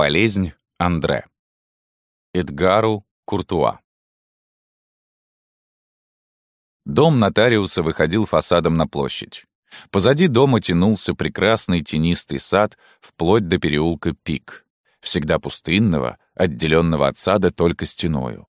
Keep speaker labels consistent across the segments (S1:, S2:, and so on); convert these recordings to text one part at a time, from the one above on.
S1: Болезнь Андре. Эдгару Куртуа. Дом нотариуса выходил фасадом на площадь. Позади дома тянулся прекрасный тенистый сад вплоть до переулка Пик, всегда пустынного, отделенного от сада только стеною.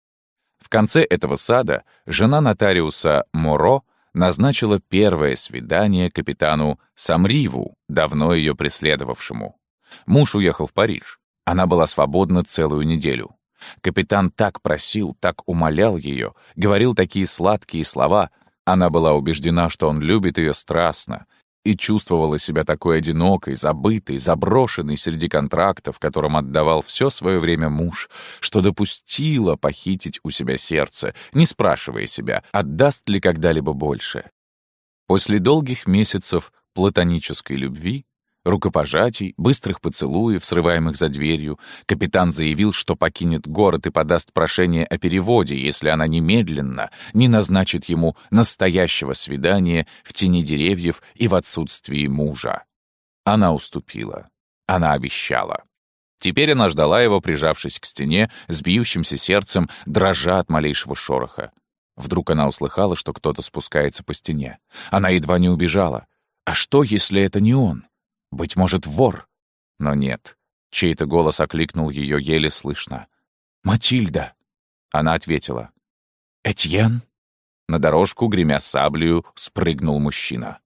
S1: В конце этого сада жена нотариуса Моро назначила первое свидание капитану Самриву, давно ее преследовавшему. Муж уехал в Париж. Она была свободна целую неделю. Капитан так просил, так умолял ее, говорил такие сладкие слова. Она была убеждена, что он любит ее страстно, и чувствовала себя такой одинокой, забытой, заброшенной среди контрактов, которым отдавал все свое время муж, что допустила похитить у себя сердце, не спрашивая себя, отдаст ли когда-либо больше. После долгих месяцев платонической любви рукопожатий, быстрых поцелуев, срываемых за дверью, капитан заявил, что покинет город и подаст прошение о переводе, если она немедленно не назначит ему настоящего свидания в тени деревьев и в отсутствии мужа. Она уступила. Она обещала. Теперь она ждала его, прижавшись к стене, с бьющимся сердцем, дрожа от малейшего шороха. Вдруг она услыхала, что кто-то спускается по стене. Она едва не убежала. А что, если это не он? Быть может, вор? Но нет. Чей-то голос окликнул ее еле слышно. «Матильда!» Она ответила. «Этьен?» На дорожку, гремя саблею, спрыгнул мужчина.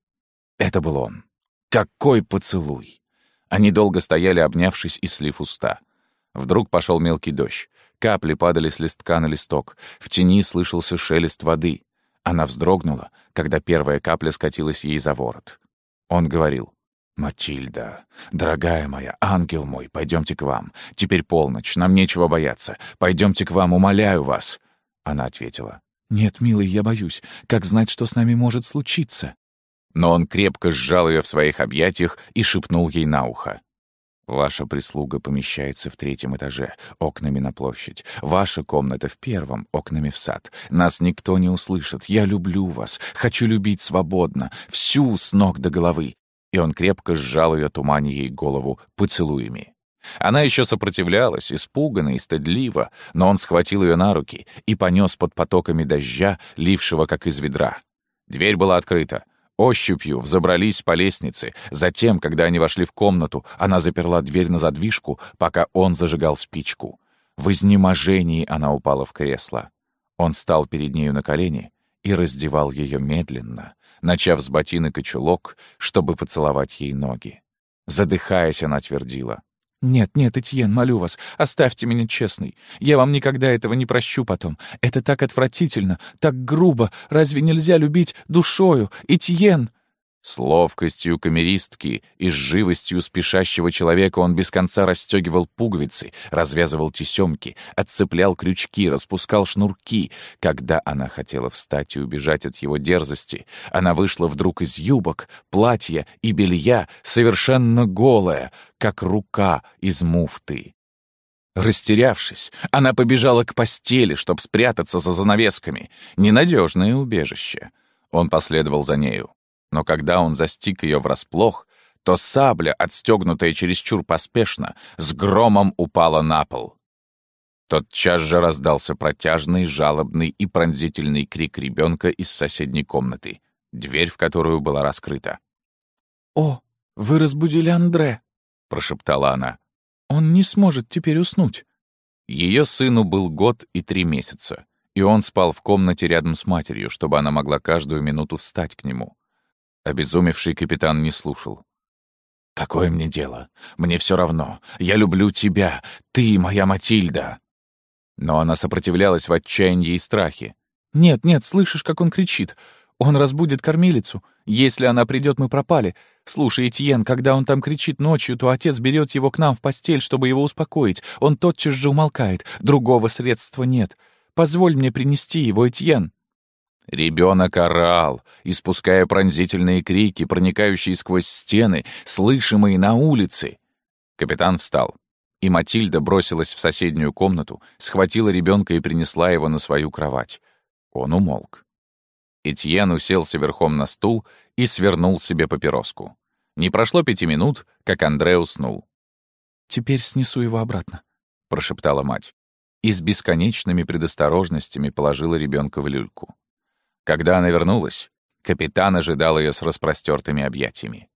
S1: Это был он. Какой поцелуй! Они долго стояли, обнявшись и слив уста. Вдруг пошел мелкий дождь. Капли падали с листка на листок. В тени слышался шелест воды. Она вздрогнула, когда первая капля скатилась ей за ворот. Он говорил. «Матильда, дорогая моя, ангел мой, пойдемте к вам. Теперь полночь, нам нечего бояться. Пойдемте к вам, умоляю вас». Она ответила. «Нет, милый, я боюсь. Как знать, что с нами может случиться?» Но он крепко сжал ее в своих объятиях и шепнул ей на ухо. «Ваша прислуга помещается в третьем этаже, окнами на площадь. Ваша комната в первом, окнами в сад. Нас никто не услышит. Я люблю вас. Хочу любить свободно. Всю с ног до головы и он крепко сжал ее, туманя ей голову поцелуями. Она еще сопротивлялась, испуганно и стыдливо, но он схватил ее на руки и понес под потоками дождя, лившего как из ведра. Дверь была открыта. Ощупью взобрались по лестнице. Затем, когда они вошли в комнату, она заперла дверь на задвижку, пока он зажигал спичку. В изнеможении она упала в кресло. Он стал перед нею на колени и раздевал ее медленно, начав с ботинок и чулок, чтобы поцеловать ей ноги. Задыхаясь, она твердила. «Нет, нет, Этьен, молю вас, оставьте меня честный. Я вам никогда этого не прощу потом. Это так отвратительно, так грубо. Разве нельзя любить душою? Этьен!» С ловкостью камеристки и с живостью спешащего человека он без конца расстегивал пуговицы, развязывал тесемки, отцеплял крючки, распускал шнурки. Когда она хотела встать и убежать от его дерзости, она вышла вдруг из юбок, платья и белья, совершенно голая, как рука из муфты. Растерявшись, она побежала к постели, чтобы спрятаться за занавесками. Ненадежное убежище. Он последовал за нею но когда он застиг ее врасплох, то сабля, отстегнутая чересчур поспешно, с громом упала на пол. Тотчас же раздался протяжный, жалобный и пронзительный крик ребенка из соседней комнаты, дверь в которую была раскрыта. «О, вы разбудили Андре!» — прошептала она. «Он не сможет теперь уснуть». Ее сыну был год и три месяца, и он спал в комнате рядом с матерью, чтобы она могла каждую минуту встать к нему. Обезумевший капитан не слушал. «Какое мне дело? Мне все равно. Я люблю тебя. Ты моя Матильда!» Но она сопротивлялась в отчаянии и страхе. «Нет, нет, слышишь, как он кричит? Он разбудит кормилицу. Если она придет, мы пропали. Слушай, Этьен, когда он там кричит ночью, то отец берет его к нам в постель, чтобы его успокоить. Он тотчас же умолкает. Другого средства нет. Позволь мне принести его, Этьен». Ребенок орал, испуская пронзительные крики, проникающие сквозь стены, слышимые на улице. Капитан встал, и Матильда бросилась в соседнюю комнату, схватила ребенка и принесла его на свою кровать. Он умолк. Этьен уселся верхом на стул и свернул себе папироску. Не прошло пяти минут, как Андре уснул. «Теперь снесу его обратно», — прошептала мать. И с бесконечными предосторожностями положила ребенка в люльку. Когда она вернулась, капитан ожидал ее с распростертыми объятиями.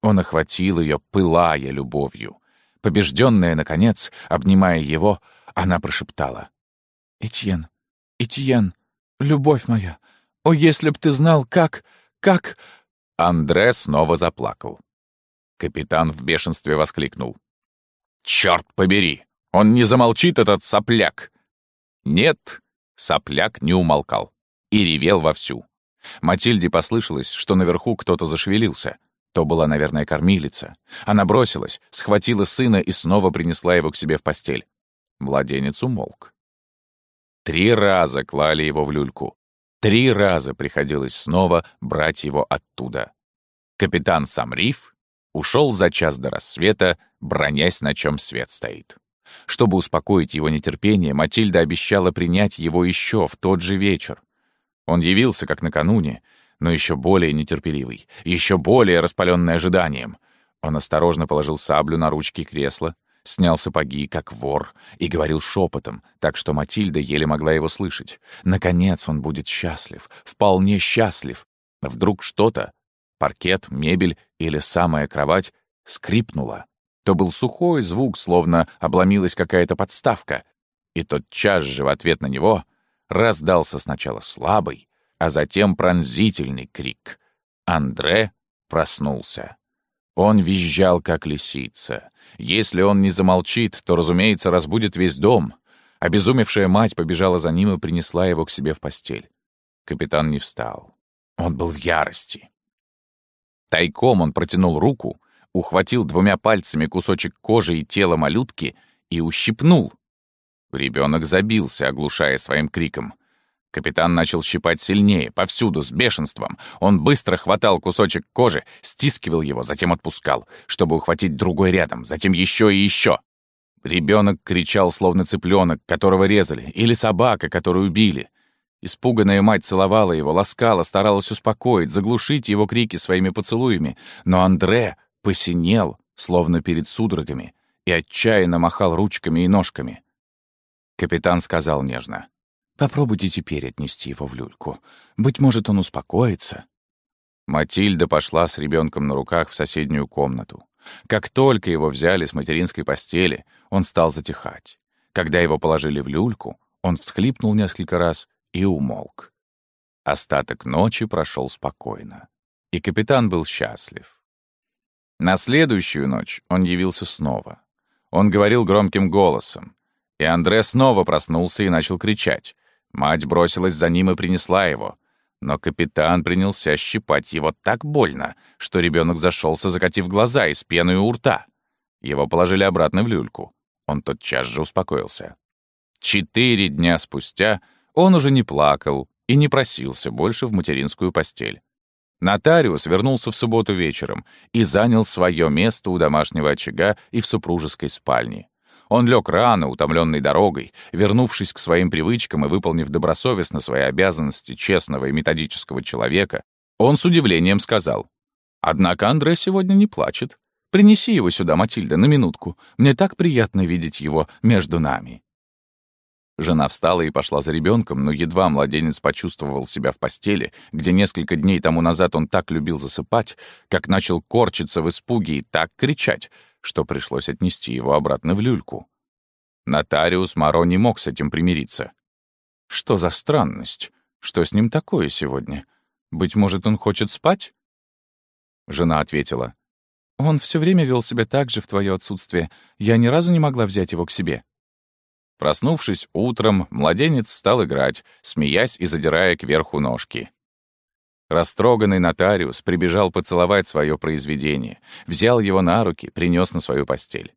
S1: Он охватил ее, пылая любовью. Побежденная, наконец, обнимая его, она прошептала. «Этьен, Этьен, любовь моя, о, если б ты знал, как, как...» Андре снова заплакал. Капитан в бешенстве воскликнул. «Черт побери! Он не замолчит, этот сопляк!» Нет, сопляк не умолкал и ревел вовсю. Матильде послышалось, что наверху кто-то зашевелился. То была, наверное, кормилица. Она бросилась, схватила сына и снова принесла его к себе в постель. Младенец умолк. Три раза клали его в люльку. Три раза приходилось снова брать его оттуда. Капитан Самриф ушел за час до рассвета, бронясь, на чем свет стоит. Чтобы успокоить его нетерпение, Матильда обещала принять его еще в тот же вечер. Он явился, как накануне, но еще более нетерпеливый, еще более распаленный ожиданием. Он осторожно положил саблю на ручки кресла, снял сапоги, как вор, и говорил шепотом, так что Матильда еле могла его слышать. Наконец он будет счастлив, вполне счастлив. Вдруг что-то, паркет, мебель или самая кровать, скрипнуло. То был сухой звук, словно обломилась какая-то подставка. И тотчас же в ответ на него раздался сначала слабый, а затем пронзительный крик. Андре проснулся. Он визжал, как лисица. Если он не замолчит, то, разумеется, разбудит весь дом. Обезумевшая мать побежала за ним и принесла его к себе в постель. Капитан не встал. Он был в ярости. Тайком он протянул руку, ухватил двумя пальцами кусочек кожи и тела малютки и ущипнул. Ребенок забился, оглушая своим криком. Капитан начал щипать сильнее, повсюду, с бешенством. Он быстро хватал кусочек кожи, стискивал его, затем отпускал, чтобы ухватить другой рядом, затем еще и еще. Ребенок кричал, словно цыпленок, которого резали, или собака, которую убили. Испуганная мать целовала его, ласкала, старалась успокоить, заглушить его крики своими поцелуями. Но Андре посинел, словно перед судорогами, и отчаянно махал ручками и ножками. Капитан сказал нежно. Попробуйте теперь отнести его в люльку. Быть может, он успокоится». Матильда пошла с ребенком на руках в соседнюю комнату. Как только его взяли с материнской постели, он стал затихать. Когда его положили в люльку, он всхлипнул несколько раз и умолк. Остаток ночи прошел спокойно, и капитан был счастлив. На следующую ночь он явился снова. Он говорил громким голосом, и Андре снова проснулся и начал кричать. Мать бросилась за ним и принесла его. Но капитан принялся щипать его так больно, что ребенок зашелся, закатив глаза и с пеной у рта. Его положили обратно в люльку. Он тотчас же успокоился. Четыре дня спустя он уже не плакал и не просился больше в материнскую постель. Нотариус вернулся в субботу вечером и занял свое место у домашнего очага и в супружеской спальне. Он лег рано, утомленный дорогой, вернувшись к своим привычкам и выполнив добросовестно свои обязанности честного и методического человека, он с удивлением сказал, «Однако Андре сегодня не плачет. Принеси его сюда, Матильда, на минутку. Мне так приятно видеть его между нами». Жена встала и пошла за ребенком, но едва младенец почувствовал себя в постели, где несколько дней тому назад он так любил засыпать, как начал корчиться в испуге и так кричать, что пришлось отнести его обратно в люльку. Нотариус Маро не мог с этим примириться. Что за странность? Что с ним такое сегодня? Быть может, он хочет спать? Жена ответила. Он все время вел себя так же в твое отсутствие. Я ни разу не могла взять его к себе. Проснувшись утром, младенец стал играть, смеясь и задирая кверху ножки. Растроганный нотариус прибежал поцеловать свое произведение, взял его на руки, принес на свою постель.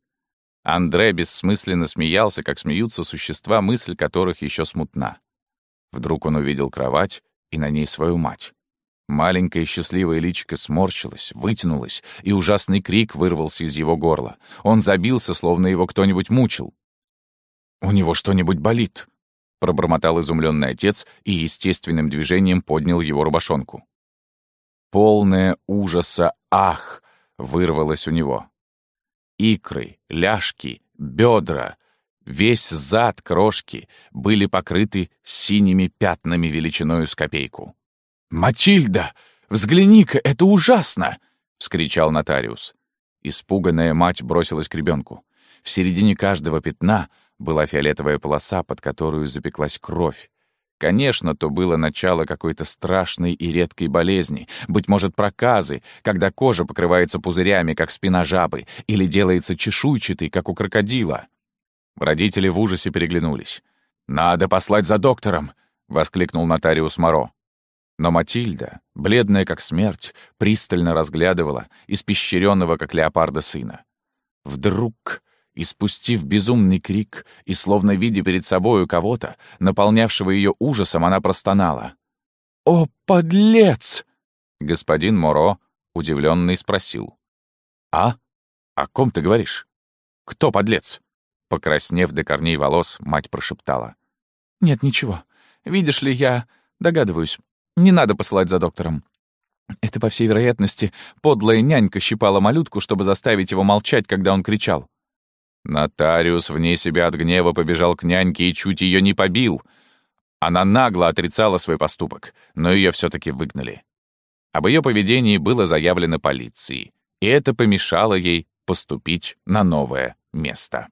S1: Андре бессмысленно смеялся, как смеются существа, мысль которых еще смутна. Вдруг он увидел кровать и на ней свою мать. Маленькое счастливое личико сморщилось, вытянулось, и ужасный крик вырвался из его горла. Он забился, словно его кто-нибудь мучил. «У него что-нибудь болит», — пробормотал изумленный отец и естественным движением поднял его рубашонку. Полное ужаса «ах!» вырвалось у него. икры, ляжки, бедра, весь зад крошки были покрыты синими пятнами величиною с копейку. «Матильда, взгляни-ка, это ужасно!» — вскричал нотариус. Испуганная мать бросилась к ребенку. В середине каждого пятна была фиолетовая полоса, под которую запеклась кровь. Конечно, то было начало какой-то страшной и редкой болезни, быть может, проказы, когда кожа покрывается пузырями, как спина жабы, или делается чешуйчатой, как у крокодила. Родители в ужасе переглянулись. «Надо послать за доктором!» — воскликнул нотариус Моро. Но Матильда, бледная как смерть, пристально разглядывала испещренного, как леопарда, сына. Вдруг, испустив безумный крик и словно видя перед собою кого-то, наполнявшего ее ужасом, она простонала. «О, подлец!» Господин Моро, удивленный, спросил. «А? О ком ты говоришь? Кто подлец?» Покраснев до корней волос, мать прошептала. «Нет, ничего. Видишь ли, я догадываюсь. Не надо посылать за доктором. Это, по всей вероятности, подлая нянька щипала малютку, чтобы заставить его молчать, когда он кричал. Нотариус вне себя от гнева побежал к няньке и чуть ее не побил. Она нагло отрицала свой поступок, но ее все таки выгнали. Об ее поведении было заявлено полиции, и это помешало ей поступить на новое место.